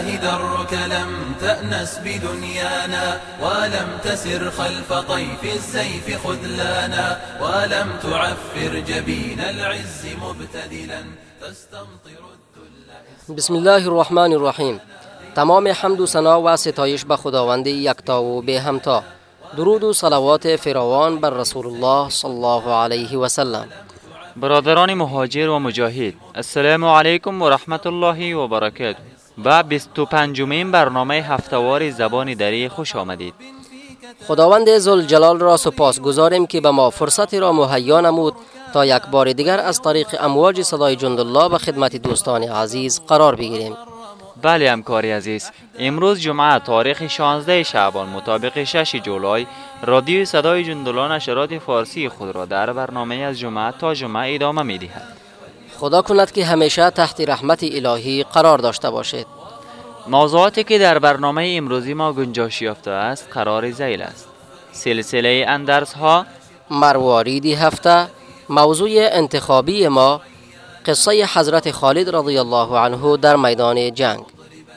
الإله درك لم تأنس بدنيانا ولم تسر خلف طيف السيف خذلانا ولم تعفر جبين العز مبتدلا تستمطر الذل بسم الله الرحمن الرحیم تمام حمد و ثنا و ستایش به خداوند یکتا و به همتا. درود و صلوات فراوان بر رسول الله صلی الله علیه و سلم. برادران مهاجر و مجاهد السلام علیکم و رحمت الله و برکاته. به 25 مین برنامه هفتوار زبان دری خوش آمدید. خداوند زلجلال را سپاس گذاریم که به ما فرصتی را مهیا نمود تا یک بار دیگر از طریق امواج صدای جندالله به خدمت دوستان عزیز قرار بگیریم. بله همکاری عزیز امروز جمعه تاریخ 16 شعبان مطابق 6 جولای رادیو صدای جندلان نشرات فارسی خود را در برنامه از جمعه تا جمعه ادامه می دهد خدا کند که همیشه تحت رحمت الهی قرار داشته باشید. موضوعاتی که در برنامه امروزی ما گنجاش یافته است قرار زیل است. سلسله اندرس ها مروارید هفته موضوع انتخابی ما قصه حضرت خالد رضی الله عنه در میدان جنگ.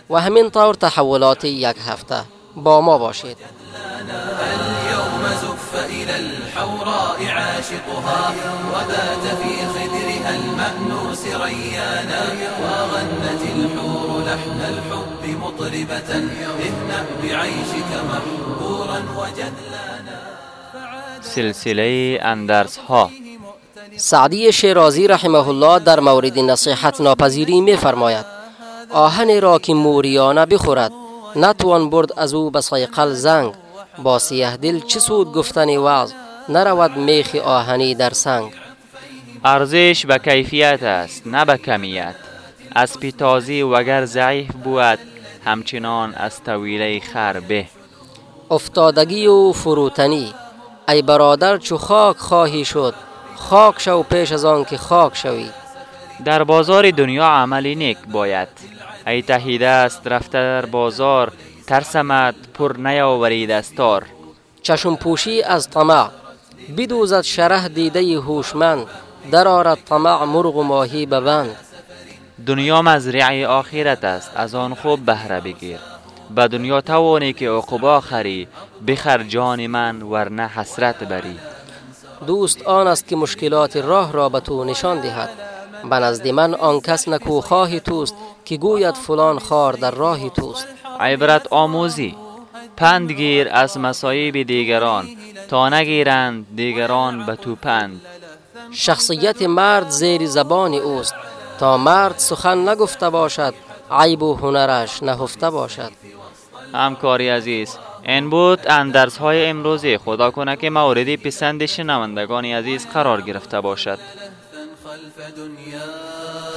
و همین طور تحولات یک هفته با ما باشید. الحوراء عاشقها وبات في خدرها المأنوس ريانا وغنت الحور لحن الحب مطربة اهنأ بعيشك محبورا وجذلانا سلسله اندرس ها سعدی شیرازی رحمه الله در مورد نصیحت ناپذیری می فرماید آهن را که موریانه بخورد. نتوان برد از او به صیقل زنگ. با سیه دل چه سود گفتن وعظ نرود میخ آهنی در سنگ. ارزش به کیفیت است نه به کمیت. از پیتازی وگر ضعیف بود همچنان از طویله خر به. افتادگی و فروتنی. ای برادر چو خاک خواهی شد خاک شو پیش از آن که خاک شوی. در بازار دنیا عملی نیک باید. ای تهیده است رفته در بازار ترسمت پر نیاوری دستار چشم پوشی از طمع. بدوزد شره دیده هوشمند. درآرد طمع مرغ و ماهی ببند دنیا مزرعه آخرت است از آن خوب بهره بگیر. به دنیا توانی که عقبا خری بخر جان من ورنه حسرت بری. دوست آن است که مشکلات راه را به تو نشان دهد. به نزد من آن کس نکو خواه توست که گوید فلان خار در راه توست. عبرت آموزی. پند گیر از مصایب دیگران تا نگیرند دیگران به تو پند. شخصیت مرد زیر زبان اوست. تا مرد سخن نگفته باشد عیب و هنرش نهفته باشد. همکاری عزیز این بود اندرس های امروزی. خدا کنه که موردی پسند شنوندگان عزیز قرار گرفته باشد.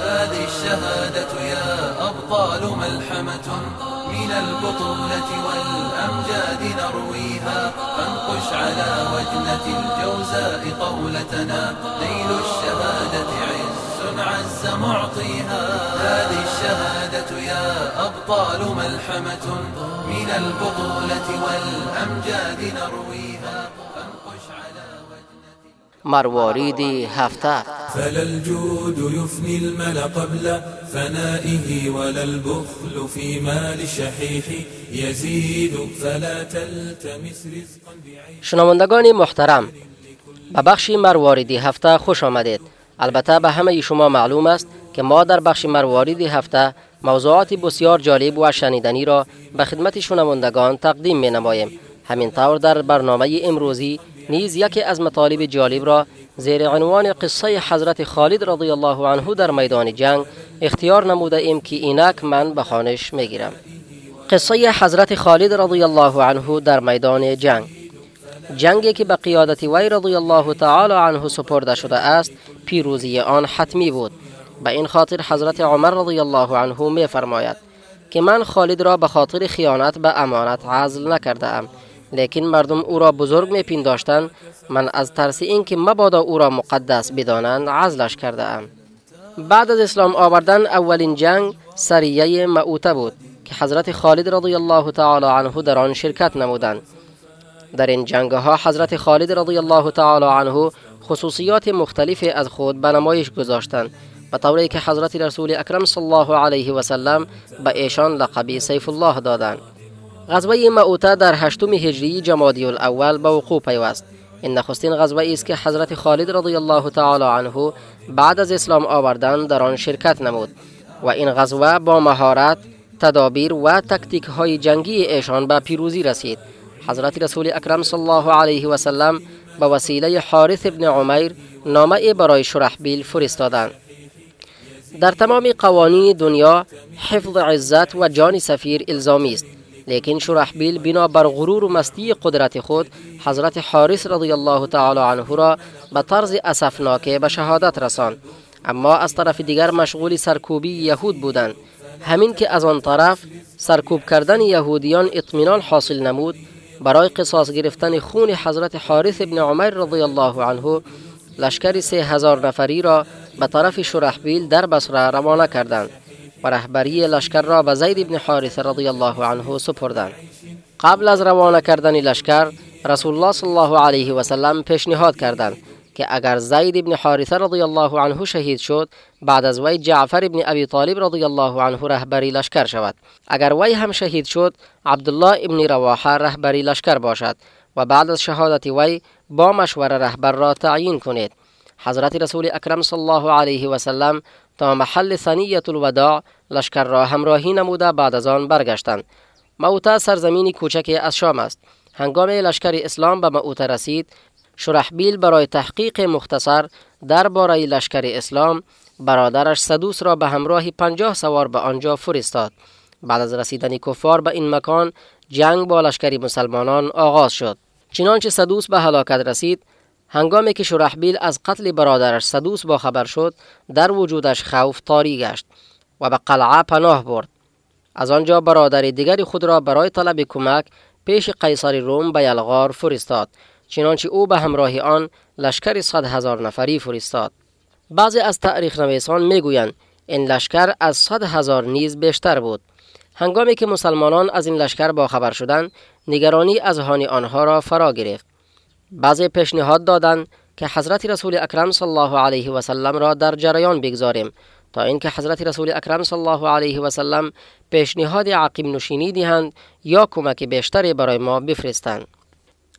هذه الشهادة يا أبطال ملحمة. من البطولة والأمجاد نرويها. فانقش على وجنة الجوزاء قولتنا نيل الشهادة عز عز معطيها. هذه الشهادة يا أبطال ملحمة. من البطولة والأمجاد نرويها. مروارید هفته. فلا الجود يفني المل قبل فنائه ولا البخل في مال الشحيح يزيد فلا تلتمس رزقا شنوندگان محترم به بخش مرواریدی هفته خوش آمدید. البته به همه شما معلوم است که ما در بخش مرواریدی هفته موضوعات بسیار جالب و شنیدنی را به خدمت شنوندگان تقدیم می نماییم. همین طور در برنامه امروزی نیز یکی از مطالب جالب را زیر عنوان قصه حضرت خالد رضی الله عنه در میدان جنگ اختیار نموده ایم که اینک من به خانش می گیرم قصه حضرت خالد رضی الله عنه در میدان جنگ. جنگی که به قیادت وی رضی الله تعالی عنه سپرده شده است پیروزی آن حتمی بود. به این خاطر حضرت عمر رضی الله عنه می فرماید که من خالد را به خاطر خیانت به امانت عزل نکرده ام لیکن مردم او را بزرگ می پنداشتند من از ترس اینکه مبادا او را مقدس بدانند عزلش کرده ام بعد از اسلام آوردن اولین جنگ سریه معوته بود که حضرت خالد رضی الله تعالی عنه در آن شرکت نمودند در این جنگ ها حضرت خالد رضی الله تعالی عنه خصوصیات مختلف از خود به نمایش گذاشتند به طوری که حضرت رسول اکرم صلی الله علیه و سلم به ایشان لقبی سیف الله دادند غزوه معوته در هشتم هجری جمادی الاول به وقوع پیوست. این نخستین غزوه است که حضرت خالد رضی الله تعالی عنه بعد از اسلام آوردن در آن شرکت نمود و این غزوه با مهارت تدابیر و تکتیک های جنگی ایشان به پیروزی رسید. حضرت رسول اکرم صلی الله علیه و سلم به وسیله حارث ابن عمیر نامه برای شرحبیل فرستادند. در تمام قوانین دنیا حفظ عزت و جان سفیر الزامی است. لیکن شرحبیل بنا بر غرور و مستی قدرت خود حضرت حارث رضی الله تعالی عنه را به طرز اسفناکه به شهادت رساند. اما از طرف دیگر مشغول سرکوبی یهود بودند. همین که از آن طرف سرکوب کردن یهودیان اطمینان حاصل نمود برای قصاص گرفتن خون حضرت حارث ابن عمر رضی الله عنه لشکر سه هزار نفری را به طرف شرحبیل در بصره روانه کردند. و رهبری لشکر را به زید ابن حارث رضی الله عنه سپردند. قبل از روانه کردن لشکر رسول الله صلی الله علیه و سلم پیشنهاد کردند که اگر زید ابن حارثه رضی الله عنه شهید شد بعد از وی جعفر ابن ابی طالب رضی الله عنه رهبری لشکر شود. اگر وی هم شهید شد عبدالله ابن رواحه رهبری لشکر باشد و بعد از شهادت وی با مشوره رهبر را تعیین کنید حضرت رسول اکرم صلی الله علیه و سلم تا محل ثنیت الوداع لشکر را همراهی نموده بعد از آن برگشتند. موتا سرزمینی کوچک از شام است. هنگام لشکر اسلام به موتا رسید شرحبیل برای تحقیق مختصر درباره لشکر اسلام برادرش سدوس را به همراه پنجاه سوار به آنجا فرستاد. بعد از رسیدن کفار به این مکان جنگ با لشکر مسلمانان آغاز شد. چنانچه سدوس به هلاکت رسید هنگامی که شرحبیل از قتل برادرش سدوس با خبر شد در وجودش خوف طاری گشت و به قلعه پناه برد. از آنجا برادر دیگری خود را برای طلب کمک پیش قیصر روم به یلغار فرستاد چنانچه او به همراه آن لشکر صد هزار نفری فرستاد. بعضی از تاریخ نویسان می‌گویند این لشکر از صد هزار نیز بیشتر بود. هنگامی که مسلمانان از این لشکر با خبر شدند نگرانی از هانی آنها را فرا گرفت. بعضی پیشنهاد دادند که حضرت رسول اکرم صلی الله علیه و سلم را در جریان بگذاریم. تا اینکه حضرت رسول اکرم صلی الله علیه و سلم پیشنهاد عقیم نشینی دهند یا کمک بیشتری برای ما بفرستند.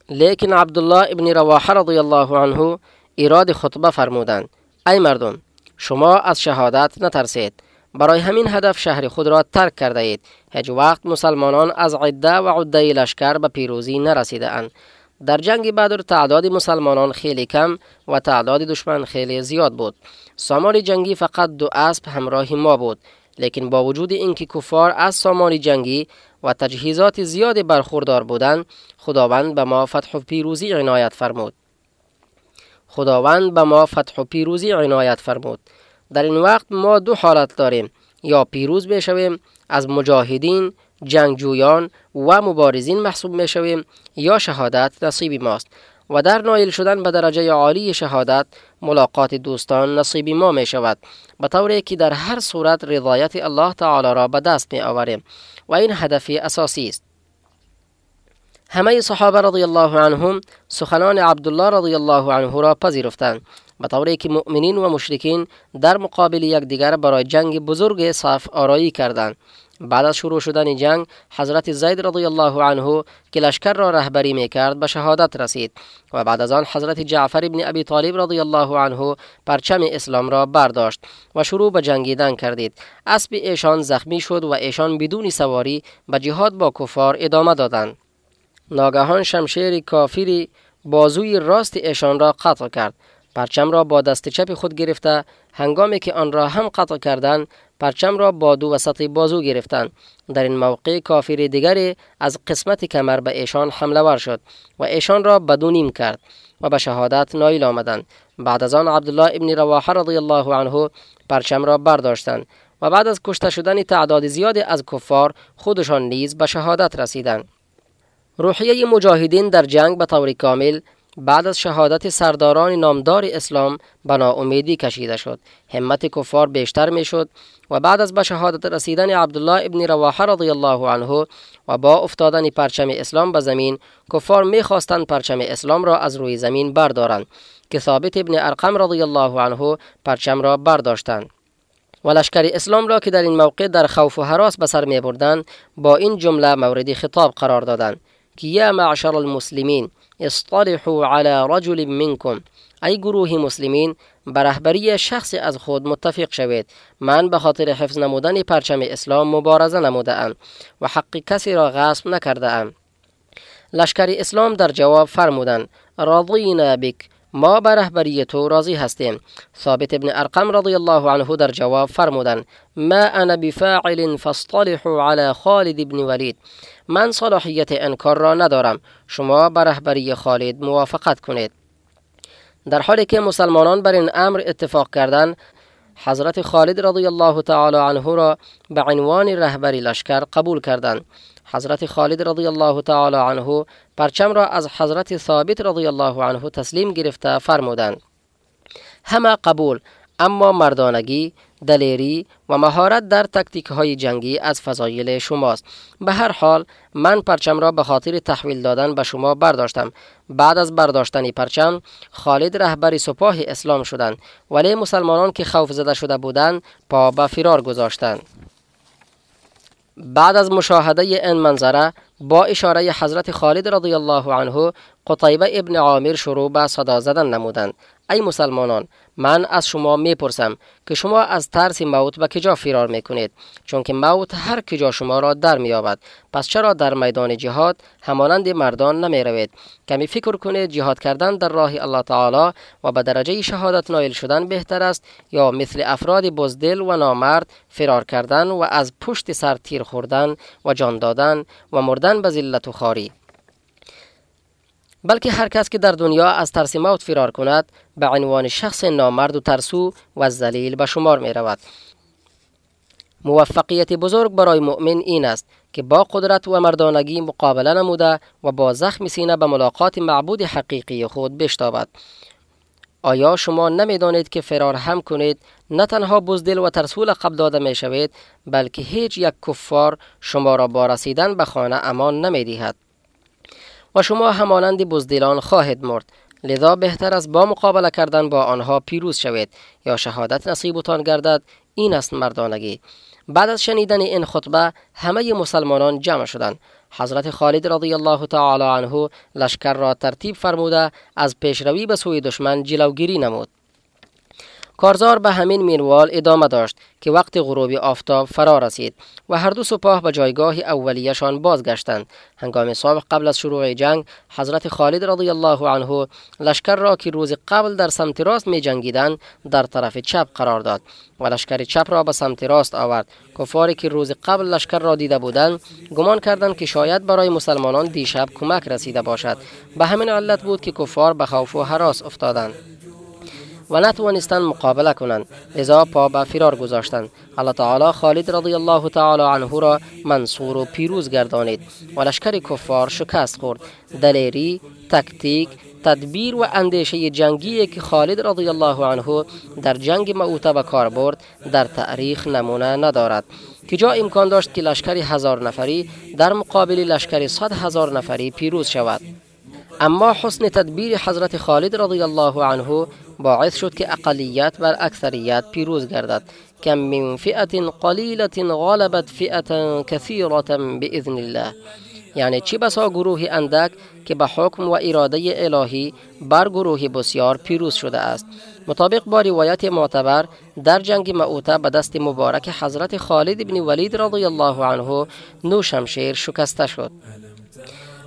لیکن عبدالله ابن رواحه رضی الله عنه ایراد خطبه فرمودند. ای مردم شما از شهادت نترسید. برای همین هدف شهر خود را ترک کرده اید. هیچ وقت مسلمانان از عده و عده لشکر به پیروزی نرسیده اند. در جنگ بدر تعداد مسلمانان خیلی کم و تعداد دشمن خیلی زیاد بود. سامان جنگی فقط دو اسب همراه ما بود لیکن با وجود اینکه کفار از سامان جنگی و تجهیزات زیاد برخوردار بودند خداوند به ما فتح و پیروزی عنایت فرمود. خداوند به ما فتح و پیروزی عنایت فرمود. در این وقت ما دو حالت داریم یا پیروز بشویم از مجاهدین جنگجویان و مبارزین محسوب می شویم یا شهادت نصیب ماست و در نایل شدن به درجه عالی شهادت ملاقات دوستان نصیب ما می شود. به طوری که در هر صورت رضایت الله تعالی را به دست می آوریم و این هدف اساسی است. همه صحابه رضی الله عنهم سخنان عبدالله رضی الله عنه را پذیرفتند. به طوری که مؤمنین و مشرکین در مقابل یکدیگر برای جنگ بزرگ صف آرایی کردند. بعد از شروع شدن جنگ حضرت زید رضی الله عنه که لشکر را رهبری می کرد به شهادت رسید و بعد از آن حضرت جعفر ابن ابی طالب رضی الله عنه پرچم اسلام را برداشت و شروع به جنگیدن کردید اسب ایشان زخمی شد و ایشان بدون سواری به جهاد با کفار ادامه دادند ناگهان شمشیر کافری بازوی راست ایشان را قطع کرد پرچم را با دست چپ خود گرفته هنگامی که آن را هم قطع کردند پرچم را با دو وسط بازو گرفتند. در این موقع کافر دیگری از قسمت کمر به ایشان حمله ور شد و ایشان را بدونیم کرد و به شهادت نایل آمدند. بعد از آن عبدالله ابن رواحه رضی الله عنه پرچم را برداشتند و بعد از کشته شدن تعداد زیادی از کفار خودشان نیز به شهادت رسیدند. روحیه مجاهدین در جنگ به طور کامل بعد از شهادت سرداران نامدار اسلام به ناامیدی کشیده شد. همت کفار بیشتر می شد و بعد از به شهادت رسیدن عبدالله ابن رواحه رضی الله عنه و با افتادن پرچم اسلام به زمین کفار می خواستند پرچم اسلام را از روی زمین بردارند که ثابت ابن ارقم رضی الله عنه پرچم را برداشتند. و لشکر اسلام را که در این موقع در خوف و حراس به سر می بردن با این جمله مورد خطاب قرار دادند که یا معشر المسلمین اصطلحوا على رجل منکم ای گروه مسلمین بر رهبری شخصی از خود متفق شوید. من به خاطر حفظ نمودن پرچم اسلام مبارزه نموده ام و حق کسی را غصب نکرده ام لشکر اسلام در جواب فرمودند راضینا بک ما به رهبری تو راضی هستیم. ثابت ابن ارقم رضی الله عنه در جواب فرمودند ما انا بفاعل فاصطلحوا على خالد ابن ولید. من صلاحیت انکار را ندارم. شما به رهبری خالد موافقت کنید. در حالی که مسلمانان بر این امر اتفاق کردند حضرت خالد رضی الله تعالی عنه را به عنوان رهبری لشکر قبول کردند. حضرت خالد رضی الله تعالی عنه پرچم را از حضرت ثابت رضی الله عنه تسلیم گرفته فرمودند. همه قبول اما مردانگی دلیری و مهارت در تکتیک های جنگی از فضایل شماست. به هر حال من پرچم را به خاطر تحویل دادن به شما برداشتم. بعد از برداشتن پرچم خالد رهبر سپاه اسلام شدند ولی مسلمانان که خوف زده شده بودند پا به فرار گذاشتند. بعد از مشاهده این منظره با اشاره حضرت خالد رضی الله عنه قطیبه ابن عامر شروع به صدا زدن نمودند. ای مسلمانان من از شما می‌پرسم که شما از ترس موت به کجا فرار می‌کنید؟ چون که موت هر کجا شما را در مییابد. پس چرا در میدان جهاد همانند مردان نمی روید کمی فکر کنید جهاد کردن در راه الله تعالی و به درجه شهادت نایل شدن بهتر است یا مثل افراد بزدل و نامرد فرار کردن و از پشت سر تیر خوردن و جان دادن و مردن به ذلت و خاری بلکه هر کس که در دنیا از ترس موت فرار کند به عنوان شخص نامرد و ترسو و ذلیل به شمار می رود موفقیت بزرگ برای مؤمن این است که با قدرت و مردانگی مقابله نموده و با زخم سینه به ملاقات معبود حقیقی خود بشتابد. آیا شما نمی‌دانید که فرار هم کنید نه تنها بزدل و ترسو لقب داده می شوید بلکه هیچ یک کفار شما را با رسیدن به خانه امان نمی دهد و شما همانند بزدلان خواهد مرد. لذا بهتر است با مقابله کردن با آنها پیروز شوید یا شهادت نصیبتان گردد. این است مردانگی. بعد از شنیدن این خطبه همه مسلمانان جمع شدند. حضرت خالد رضی الله تعالی عنه لشکر را ترتیب فرموده از پیشروی به سوی دشمن جلوگیری نمود. کارزار به همین مینوال ادامه داشت که وقت غروب آفتاب فرا رسید و هر دو سپاه به جایگاه اولیشان بازگشتند. هنگام صبح قبل از شروع جنگ حضرت خالد رضی الله عنه لشکر را که روز قبل در سمت راست می جنگیدند در طرف چپ قرار داد و لشکر چپ را به سمت راست آورد. کفاری که روز قبل لشکر را دیده بودند گمان کردند که شاید برای مسلمانان دیشب کمک رسیده باشد. به همین علت بود که کفار به خوف و حراس افتادند. و نتوانستند مقابله کنند. لذا پا به فرار گذاشتند. الله تعالی خالد رضی الله تعالی عنه را منصور و پیروز گردانید و لشکر کفار شکست خورد. دلیری تکتیک تدبیر و اندیشه جنگی که خالد رضی الله عنه در جنگ معوته به کار برد در تاریخ نمونه ندارد. که جا امکان داشت که لشکر هزار نفری در مقابل لشکر صد هزار نفری پیروز شود. اما حسن تدبیر حضرت خالد رضی الله عنه باعث شد که اقلیت بر اکثریت پیروز گردد. کم من فئت قلیلت غالبت فئت کثیرة باذن الله. یعنی چی بسا گروه اندک که به حکم و اراده الهی بر گروه بسیار پیروز شده است. مطابق با روایت معتبر در جنگ معوته به دست مبارک حضرت خالد بن ولید رضی الله عنه نو شمشیر شکسته شد.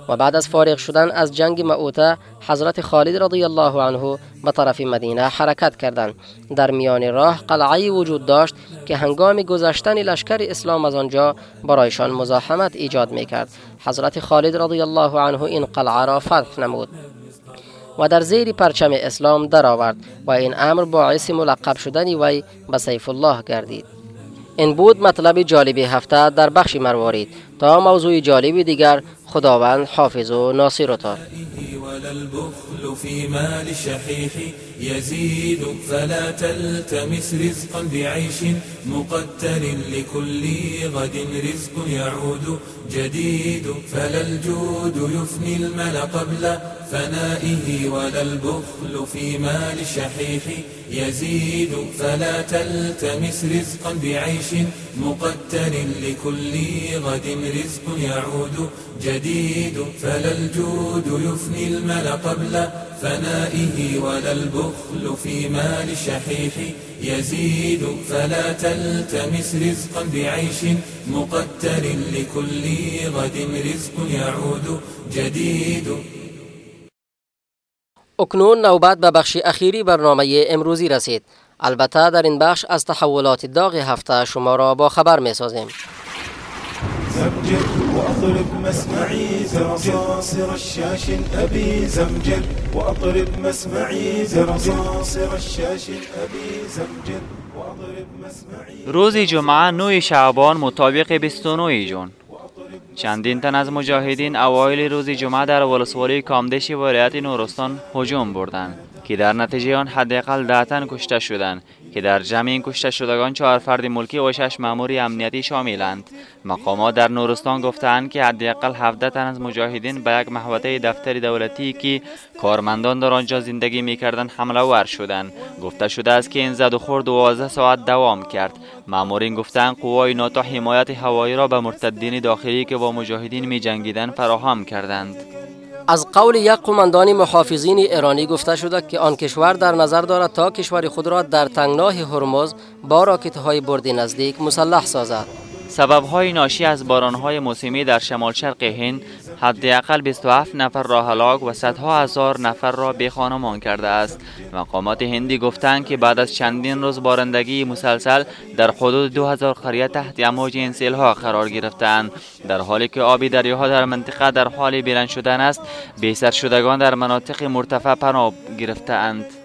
و بعد از فارغ شدن از جنگ معوته حضرت خالد رضی الله عنه به طرف مدینه حرکت کردند. در میان راه قلعه وجود داشت که هنگام گذشتن لشکر اسلام از آنجا برایشان مزاحمت ایجاد می‌کرد. حضرت خالد رضی الله عنه این قلعه را فتح نمود و در زیر پرچم اسلام درآورد و این امر باعث ملقب شدن وی به سیف الله گردید. این بود مطلب جالب هفته در بخش مروارید. تا موضوع جالب دیگر خداوند حافظ و ناصرتان ولا البخل في مال الشحيح يزيد فلا تلتمس رزقا بعيش مقتر لكل غد رزق يعود جديد. فلا الجود يفني المل قبل فنائه ولا البخل في مال الشحيح يزيد فلا تلتمس رزقا بعيش مقتر لكل غد رزق يعود جديد فلا الجود يفني المل قبل فنائه ولا البخل في مال الشحيح يزيد فلا تلتمس رزقا بعيش مقتر لكل غد رزق يعود جديد اکنون نوبت به بخش اخیری برنامه امروزی رسید. البته در این بخش از تحولات داغ هفته شما را با خبر می سازیم مسمعي الشاش أبي مسمعي الشاش أبي روز جمعه 9 شعبان مطابق 29 جون. چندین تن از مجاهدین اوایل روز جمعه در ولسوالی کامدش ولایت نورستان هجوم بردند که در نتیجه آن حداقل ده تن کشته شدند. که در جمع این کشته شدگان چهار فرد ملکی و شش مامور امنیتی شاملند مقامات در نورستان گفتند که حداقل 17 تن از مجاهدین به یک محوطه دفتر دولتی که کارمندان در آنجا زندگی می‌کردند حمله ور شدند. گفته شده است که این زد و خورد 12 ساعت دوام کرد. مامورین گفتند قوای ناتو حمایت هوایی را به مرتدین داخلی که با مجاهدین می جنگیدند فراهم کردند. از قول یک قماندان محافظین ایرانی گفته شده که آن کشور در نظر دارد تا کشور خود را در تنگناه هرمز با راکت های بردی نزدیک مسلح سازد. سبب های ناشی از باران های موسمی در شمال شرق هند حداقل 27 نفر را هلاک و صدها هزار نفر را به خانمان کرده است. مقامات هندی گفتند که بعد از چندین روز بارندگی مسلسل در حدود 2000 قریه تحت امواج این سیل ها قرار گرفتند در حالی که آبی دریاها در منطقه در حال بلند شدن است بیسر شدگان در مناطق مرتفع پناه گرفتند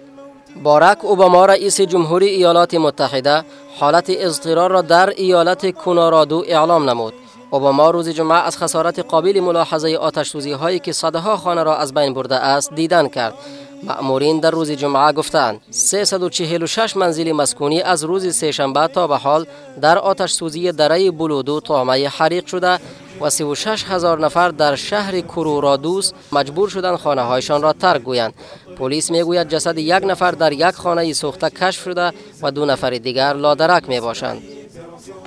بارک اوباما رئیس جمهوری ایالات متحده حالت اضطرار را در ایالت کونارادو اعلام نمود. اوباما روز جمعه از خسارت قابل ملاحظه آتش هایی که صدها خانه را از بین برده است دیدن کرد. مأمورین در روز جمعه گفتند 346 منزل مسکونی از روز سهشنبه تا به حال در آتش سوزی دره بلودو طامه حریق شده و 36 هزار نفر در شهر کرورادوس مجبور شدند خانه هایشان را ترک گویند. پلیس می‌گوید جسد یک نفر در یک خانه سوخته کشف شده و دو نفر دیگر لادرک می باشند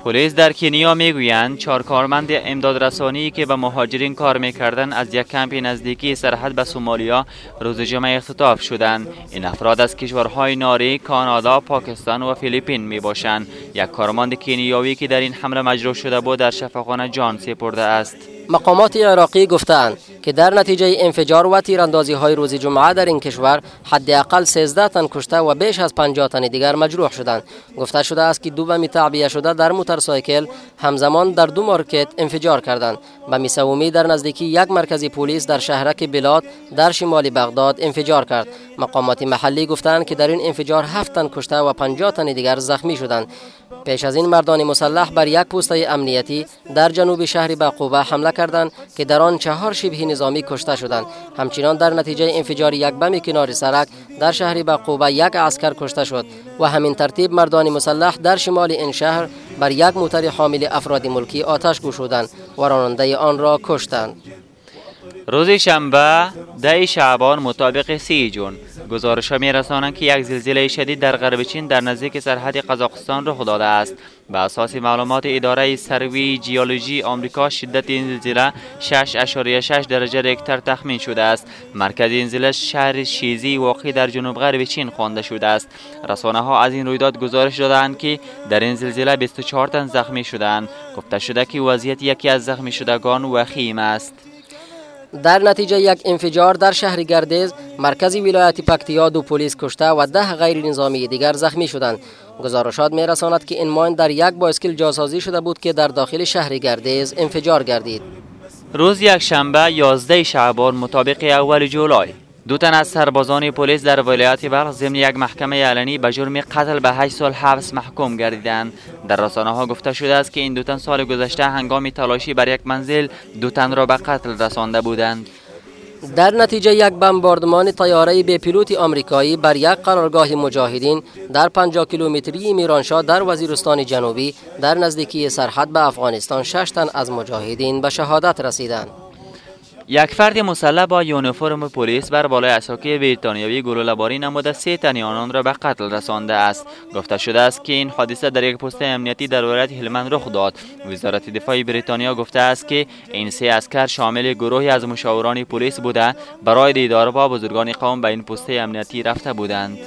پلیس در کنیا می‌گویند چهار کارمند امداد رسانی که به مهاجرین کار می‌کردند از یک کمپ نزدیکی سرحد به سومالیا روز جمعه اختطاف شدند. این افراد از کشورهای ناری کانادا پاکستان و فیلیپین می باشند یک کارمند کنیاوی که در این حمله مجروح شده بود در شفاخانه جان سپرده است. مقامات عراقی گفتند که در نتیجه انفجار و تیراندازی های روز جمعه در این کشور حداقل 13 تن کشته و بیش از 50 تن دیگر مجروح شدند. گفته شده است که دو بم تعبیه شده در موتورسایکل همزمان در دو مارکت انفجار کردند. بم سومی در نزدیکی یک مرکز پلیس در شهرک بلاد در شمال بغداد انفجار کرد. مقامات محلی گفتند که در این انفجار 7 تن کشته و 50 تن دیگر زخمی شدند. پیش از این مردان مسلح بر یک پوسته امنیتی در جنوب شهر بقوبه حمله کردند که در آن چهار شبه نظامی کشته شدند. همچنان در نتیجه انفجار یک بم کنار سرک در شهر بقوبه یک عسکر کشته شد و همین ترتیب مردان مسلح در شمال این شهر بر یک موتر حامل افراد ملکی آتش گشودند و راننده آن را کشتند. روز شنبه ده شعبان مطابق سی جون. گزارش ها می رسانند که یک زلزله شدید در غرب چین در نزدیک سرحد قزاقستان رخ داده است. به اساس معلومات اداره سروی جیولوژی آمریکا شدت این زلزله 6.6 درجه ریکتر تخمین شده است. مرکز این زلزله شهر شیزی واقع در جنوب غرب چین خوانده شده است. رسانه ها از این رویداد گزارش دادند که در این زلزله 24 تن زخمی شدند گفته شده که وضعیت یکی از زخمی شدگان وخیم است. در نتیجه یک انفجار در شهر گردیز مرکزی ولایت پکتیا دو پلیس کشته و ده غیر نظامی دیگر زخمی شدند. گزارشات می رساند که این ماین در یک بایسکل جاسازی شده بود که در داخل شهر گردیز انفجار گردید. روز یک شنبه 11 شعبان مطابق اول جولای دو تن از سربازان پلیس در ولایت بلخ ضمن یک محکمه علنی به جرم قتل به 8 سال حبس محکوم گردیدند در رسانه ها گفته شده است که این دو تن سال گذشته هنگام تلاشی بر یک منزل دو تن را به قتل رسانده بودند در نتیجه یک بمباردمان طیاره به پیلوت آمریکایی بر یک قرارگاه مجاهدین در 50 کیلومتری میرانشاه در وزیرستان جنوبی در نزدیکی سرحد به افغانستان شش تن از مجاهدین به شهادت رسیدند. یک فرد مسلح با یونیفرم پلیس بر بالای اساکی بریتانیایی گلوله‌باری نموده سه تن آنان را به قتل رسانده است. گفته شده است که این حادثه در یک پست امنیتی در ولایت هلمند رخ داد. وزارت دفاع بریتانیا گفته است که این سه اسکر شامل گروهی از مشاوران پلیس بوده. برای دیدار با بزرگان قوم به این پست امنیتی رفته بودند.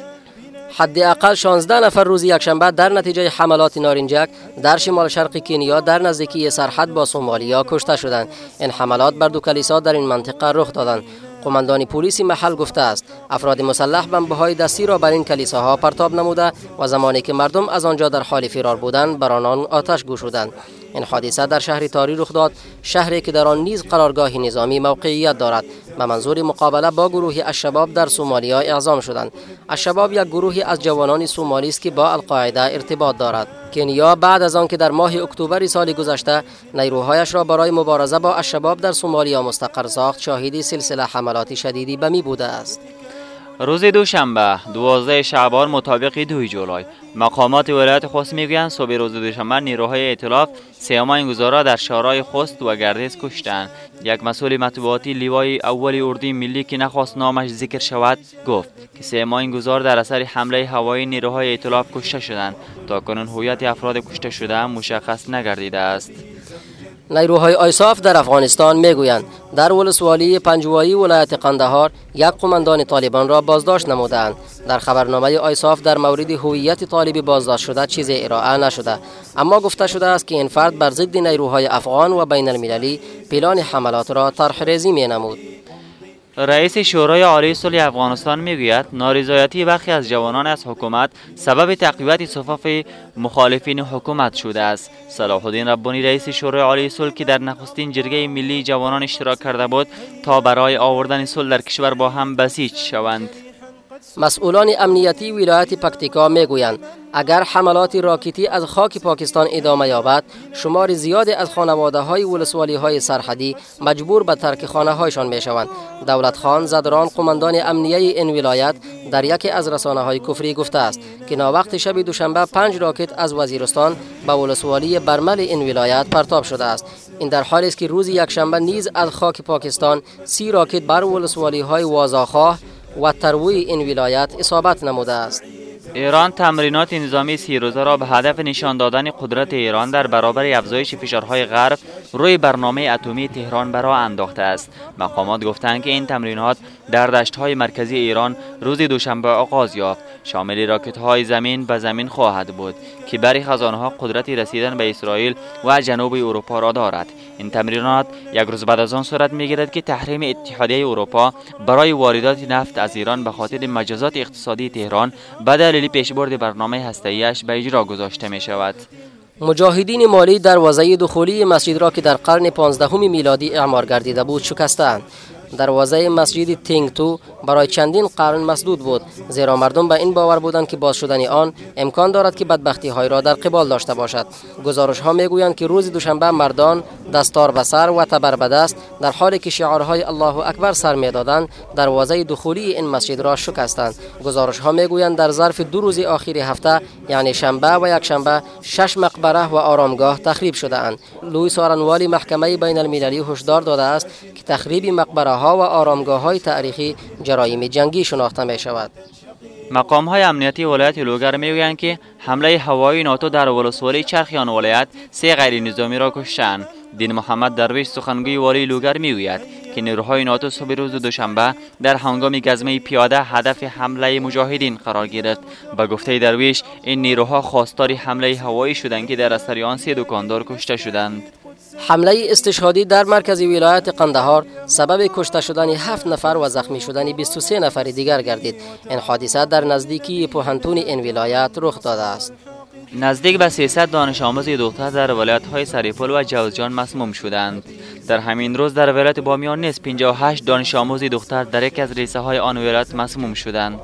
حداقل 16 نفر روز یکشنبه در نتیجه حملات نارنجک در شمال شرق کنیا در نزدیکی سرحد با سومالیا کشته شدند. این حملات بر دو کلیسا در این منطقه رخ دادند. قماندان پلیس محل گفته است افراد مسلح بمبهای دستی را بر این کلیساها پرتاب نموده و زمانی که مردم از آنجا در حال فرار بودند بر آنان آتش گشودند. این حادثه در شهر تاری رخ داد شهری که در آن نیز قرارگاه نظامی موقعیت دارد به منظور مقابله با گروه الشباب در سومالیا اعزام شدند. الشباب یک گروهی از جوانان سومالی است که با القاعده ارتباط دارد. کنیا بعد از آنکه در ماه اکتبر سال گذشته نیروهایش را برای مبارزه با الشباب در سومالیا مستقر ساخت شاهدی سلسله حملات شدیدی به می بوده است. روز دوشنبه دوازده شعبان مطابق دوی جولای. مقامات ولایت خوست می‌گویند صبح روز دوشنبه نیروهای ائتلاف سیاما گزارا در شهرهای خوست و گردیز کشتند. یک مسئول مطبوعاتی لیوای اول اردوی ملی که نخواست نامش ذکر شود گفت که این گزار در اثر حمله هوایی نیروهای ائتلاف کشته شدند. تا کنون هویت افراد کشته شده مشخص نگردیده است. نیروهای آیساف در افغانستان می‌گویند در ولسوالی پنجوایی ولایت قندهار یک قماندان طالبان را بازداشت نمودند در خبرنامه آیساف در مورد هویت طالبی بازداشت شده چیزی ارائه نشده. اما گفته شده است که این فرد بر ضد نیروهای افغان و بین المللی پلان حملات را طرح ریزی می نمود رئیس شورای عالی صلح افغانستان می‌گوید نارضایتی برخی از جوانان از حکومت سبب تقویت صفوف مخالفین حکومت شده است. صلاح الدین ربانی رئیس شورای عالی صلح که در نخستین جرگه ملی جوانان اشتراک کرده بود تا برای آوردن صلح در کشور با هم بسیج شوند. مسئولان امنیتی ولایت پکتیکا می‌گویند اگر حملات راکتی از خاک پاکستان ادامه یابد شمار زیادی از خانواده های ولسوالی های سرحدی مجبور به ترک خانه هایشان می شوند دولت خان زدران قماندان امنیه این ولایت در یکی از رسانه های کفری گفته است که وقت شب دوشنبه پنج راکت از وزیرستان به ولسوالی برمل این ولایت پرتاب شده است. این در حالی است که روز یکشنبه نیز از خاک پاکستان سی راکت بر ولسوالی های وازاخواه و تروی این ولایت اصابت نموده است. ایران تمرینات نظامی سی روزه را به هدف نشان دادن قدرت ایران در برابر افزایش فشارهای غرب روی برنامه اتمی تهران برا انداخته است. مقامات گفتند که این تمرینات در دشتهای مرکزی ایران روز دوشنبه آغاز یافت. شامل راکت های زمین به زمین خواهد بود که برای از آنها قدرتی رسیدن به اسرائیل و جنوب اروپا را دارد. این تمرینات یک روز بعد از آن صورت می‌گیرد که تحریم اتحادیه اروپا برای واردات نفت از ایران به خاطر مجازات اقتصادی تهران به دلیل پیشبرد برنامه هسته‌ایش به اجرا گذاشته می شود مجاهدین مالی دروازه دخولی مسجد را که در قرن 15 میلادی اعمار گردیده بود شکستند. دروازه مسجد تینگ تو برای چندین قرن مسدود بود زیرا مردم به این باور بودند که باز شدن آن امکان دارد که بدبختی های را در قبال داشته باشد گزارش ها می‌گویند که روز دوشنبه مردان دستار به سر و تبر به دست در حالی که شعارهای الله اکبر سر می‌دادند دروازه دخولی این مسجد را شکستند گزارش ها می‌گویند در ظرف دو روز آخر هفته یعنی شنبه و یک شنبه شش مقبره و آرامگاه تخریب شده اند لوی سارنوالی محکمه بین المللی هشدار داده است که تخریب مقبره ها و آرامگاه های تاریخی جرایم جنگی شناخته می شود مقام های امنیتی ولایت لوگر می‌گویند که حمله هوایی ناتو در ولسوالی چرخیان ولایت سه غیر نظامی را کشتند. دین محمد درویش سخنگوی والی لوگر می‌گوید که نیروهای ناتو صبح روز دوشنبه در هنگام گزمه پیاده هدف حمله مجاهدین قرار گرفت. به گفته درویش این نیروها خواستار حمله هوایی شدند که در اثر آن سه دکاندار کشته شدند. حمله استشهادی در مرکز ولایت قندهار سبب کشته شدن هفت نفر و زخمی شدن 23 نفر دیگر گردید. این حادثه در نزدیکی پوهنتون این ولایت رخ داده است. نزدیک به 300 دانش آموز دختر در ولایت های سریپل و جوزجان مسموم شدند. در همین روز در ولایت بامیان نیز 58 دانش آموز دختر در یک از ریسه های آن ولایت مسموم شدند.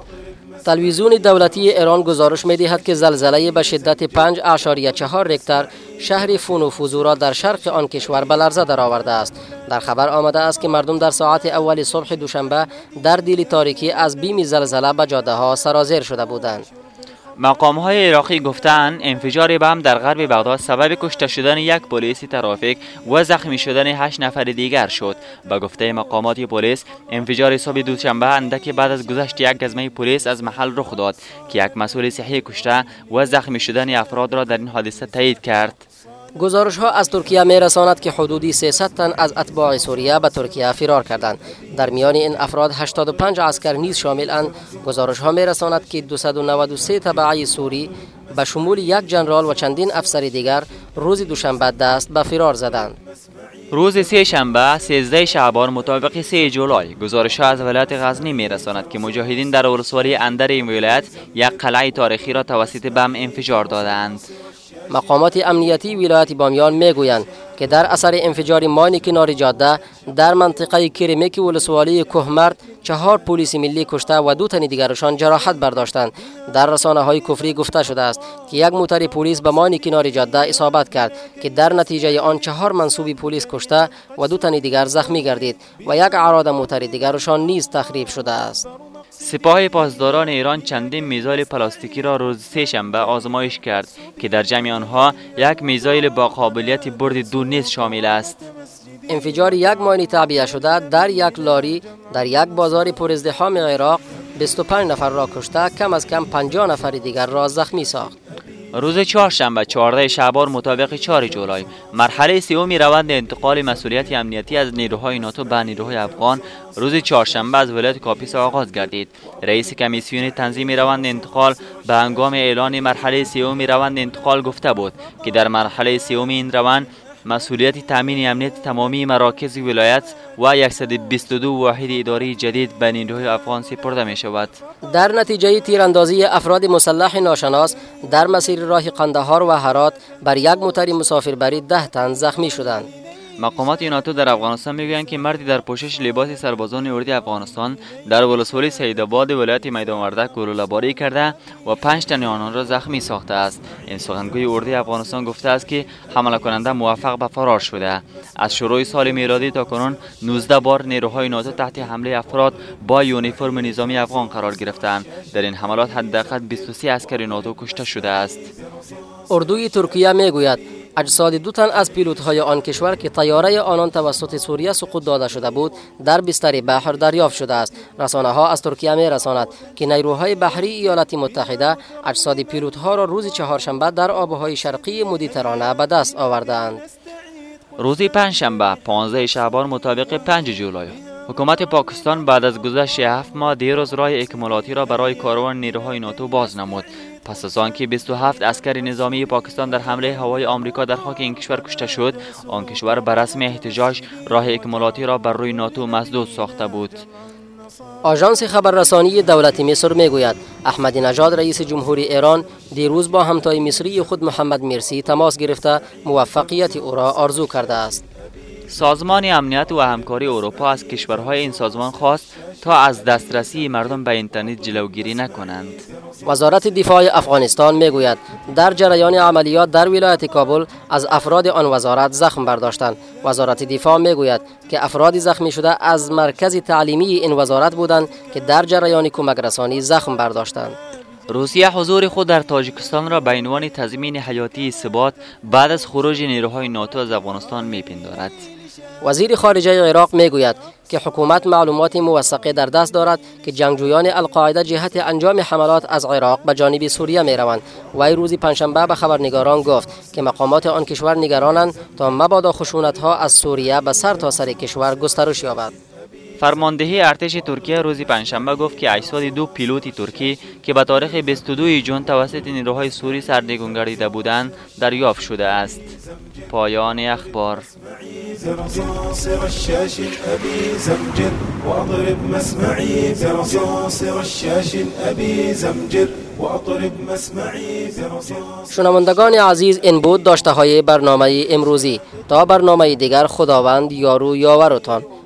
تلویزیون دولتی ایران گزارش می دهد که زلزله به شدت 5 اعشاریه چهار رکتر شهر فون و فوزو را در شرق آن کشور به لرزه درآورده است. در خبر آمده است که مردم در ساعت اول صبح دوشنبه در دیل تاریکی از بیم زلزله به جاده ها سرازیر شده بودند. مقام های عراقی گفتند انفجار بم در غرب بغداد سبب کشته شدن یک پلیس ترافیک و زخمی شدن هشت نفر دیگر شد. به گفته مقامات پلیس انفجار صبح دوشنبه اندکی بعد از گذشت یک گزمه پلیس از محل رخ داد که یک مسئول صحی کشته و زخمی شدن افراد را در این حادثه تایید کرد. گزارش ها از ترکیه می رساند که حدودی 300 تن از اتباع سوریه به ترکیه فرار کردند. در میان این افراد 85 عسکر نیز شامل اند گزارش ها می رساند که 293 تبعی سوری به شمول یک جنرال و چندین افسر دیگر روز دوشنبه دست به فرار زدند. روز سه شنبه 13 شعبان مطابق 3 جولای گزارش ها از ولایت غزنی می رساند که مجاهدین در ولسوالی اندر این ولایت یک قلعه تاریخی را توسط بم انفجار دادند. مقامات امنیتی ولایت بامیان می‌گویند که در اثر انفجار ماین کنار جاده در منطقه کریمک ولسوالی کوهمرد چهار پلیس ملی کشته و دو تن دیگرشان جراحت برداشتند. در رسانه های کفری گفته شده است که یک موتر پلیس به ماین کنار جاده اصابت کرد که در نتیجه آن چهار منصوبی پلیس کشته و دو تن دیگر زخمی گردید و یک عراده موتر دیگرشان نیز تخریب شده است. سپاه پاسداران ایران چندین میزایل پلاستیکی را روز سه شنبه آزمایش کرد که در جمع آنها یک میزایل با قابلیت برد دو نیز شامل است. انفجار یک ماین تعبیه شده در یک لاری در یک بازار پرازدحام عراق 25 نفر را کشته کم از کم 50 نفر دیگر را زخمی ساخت. روز چهارشنبه 14 شعبان مطابق 4 جولای مرحله سوم روند انتقال مسئولیت امنیتی از نیروهای ناتو به نیروهای افغان روز چهارشنبه از ولایت کاپیس آغاز گردید. رئیس کمیسیون تنظیم روند انتقال به هنگام اعلان مرحله سوم روند انتقال گفته بود که در مرحله سوم این روند مسئولیت تامین امنیت تمامی مراکز ولایت و 122 واحد اداری جدید به نیروهای افغان سپرده می شود در نتیجه تیراندازی افراد مسلح ناشناس در مسیر راه قندهار و هرات بر یک موتر مسافربری ده تن زخمی شدند. مقامات ناتو در افغانستان می‌گویند که مردی در پوشش لباس سربازان اردی افغانستان در ولسوالی سیدآباد ولایت میدان وردک گلوله کرده و پنج تن آنان را زخمی ساخته است. این سخنگوی اردی افغانستان گفته است که حمله کننده موفق به فرار شده. از شروع سال میلادی تا کنون 19 بار نیروهای ناتو تحت حمله افراد با یونیفرم نظامی افغان قرار گرفتند. در این حملات حداقل 23 عسکر ناتو کشته شده است. اردوی ترکیه می‌گوید اجساد دو تن از پیلوت های آن کشور که تیاره آنان توسط سوریه سقوط داده شده بود در بستر بحر دریافت شده است. رسانه ها از ترکیه می رساند که نیروهای بحری ایالات متحده اجساد پیلوت ها را روز چهارشنبه در آبهای شرقی مدیترانه به دست آوردند. روز پنجشنبه 15 شعبان مطابق 5 جولای حکومت پاکستان بعد از گذشت هفت ماه دیروز راه اکمالاتی را برای کاروان نیروهای ناتو باز نمود. پس از آنکه 27 اسکر نظامی پاکستان در حمله هوای آمریکا در خاک این کشور کشته شد آن کشور بر رسم احتجاج راه اکمالاتی را بر روی ناتو مسدود ساخته بود. آژانس خبررسانی دولت مصر می‌گوید احمدی نژاد رئیس جمهوری ایران دیروز با همتای مصری خود محمد مرسی تماس گرفته موفقیت او را آرزو کرده است. سازمان امنیت و همکاری اروپا از کشورهای این سازمان خواست تا از دسترسی مردم به اینترنت جلوگیری نکنند. وزارت دفاع افغانستان می‌گوید در جریان عملیات در ولایت کابل از افراد آن وزارت زخم برداشتند. وزارت دفاع می‌گوید که افراد زخمی شده از مرکز تعلیمی این وزارت بودند که در جریان کمک رسانی زخم برداشتند. روسیه حضور خود در تاجیکستان را به عنوان تضمین حیاتی ثبات بعد از خروج نیروهای ناتو از افغانستان میپندارد. وزیر خارجه عراق می‌گوید که حکومت معلومات موثقه در دست دارد که جنگجویان القاعده جهت انجام حملات از عراق به جانب سوریه می روند وی روز پنجشنبه به خبرنگاران گفت که مقامات آن کشور نگرانند تا مبادا خشونت ها از سوریه به سر تا سر کشور گسترش یابد. فرماندهی ارتش ترکیه روز پنجشنبه گفت که اجساد دو پیلوت ترکی که به تاریخ 22 جون توسط نیروهای سوری سرنگون گردیده بودند دریافت شده است. پایان اخبار. شنوندگان عزیز این بود داشته های برنامه امروزی. تا برنامه دیگر خداوند یارو یاورتان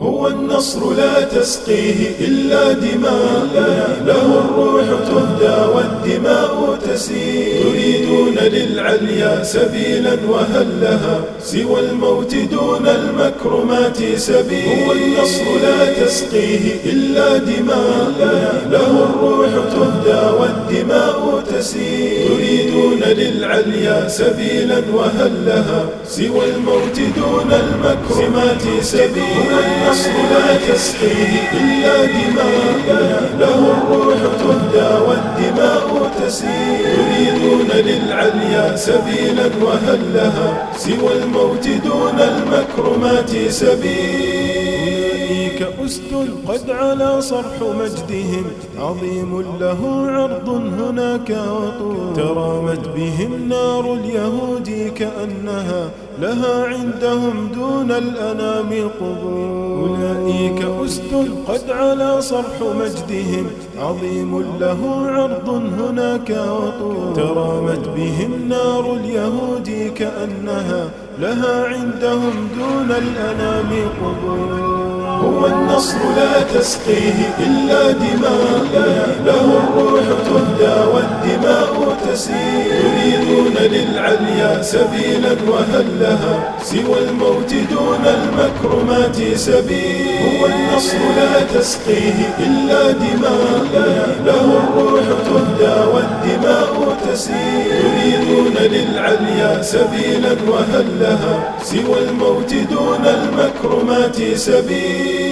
هو النصر لا تسقيه إلا دماء. له الروح تهدى والدماء تسيل تريدون للعليا سبيلا وهل لها سوى الموت دون المكرمات سبيل. هو النصر لا تسقيه إلا دماء. له الروح تهدى والدماء تسيل تريدون للعليا سبيلا وهل لها سوى الموت دون المكرمات سبيل. النصر لا تسقيه إلا دماء. له الروح تهدى والدماء تسيل يريدون للعليا سبيلا وهل لها سوى الموت دون المكرمات سبيل. كأسد قد على صرح مجدهم عظيم له عرض هناك وطول ترامت بهم نار اليهود كأنها لها عندهم دون الأنام قبور. أولئك أسد قد على صرح مجدهم عظيم له عرض هناك وطول ترامت بهم نار اليهود كأنها لها عندهم دون الأنام قبور. هو النصر لا تسقيه إلا دماء. له الروح تهدى والدماء تسيل يريدون سبيلا وهل لها سوى الموت دون المكرمات سبيل. هو النصر لا تسقيه إلا دماء. له الروح تهدى والدماء تسيل يريدون للعليا سبيلا وهل لها سوى الموت دون المكرمات سبيل.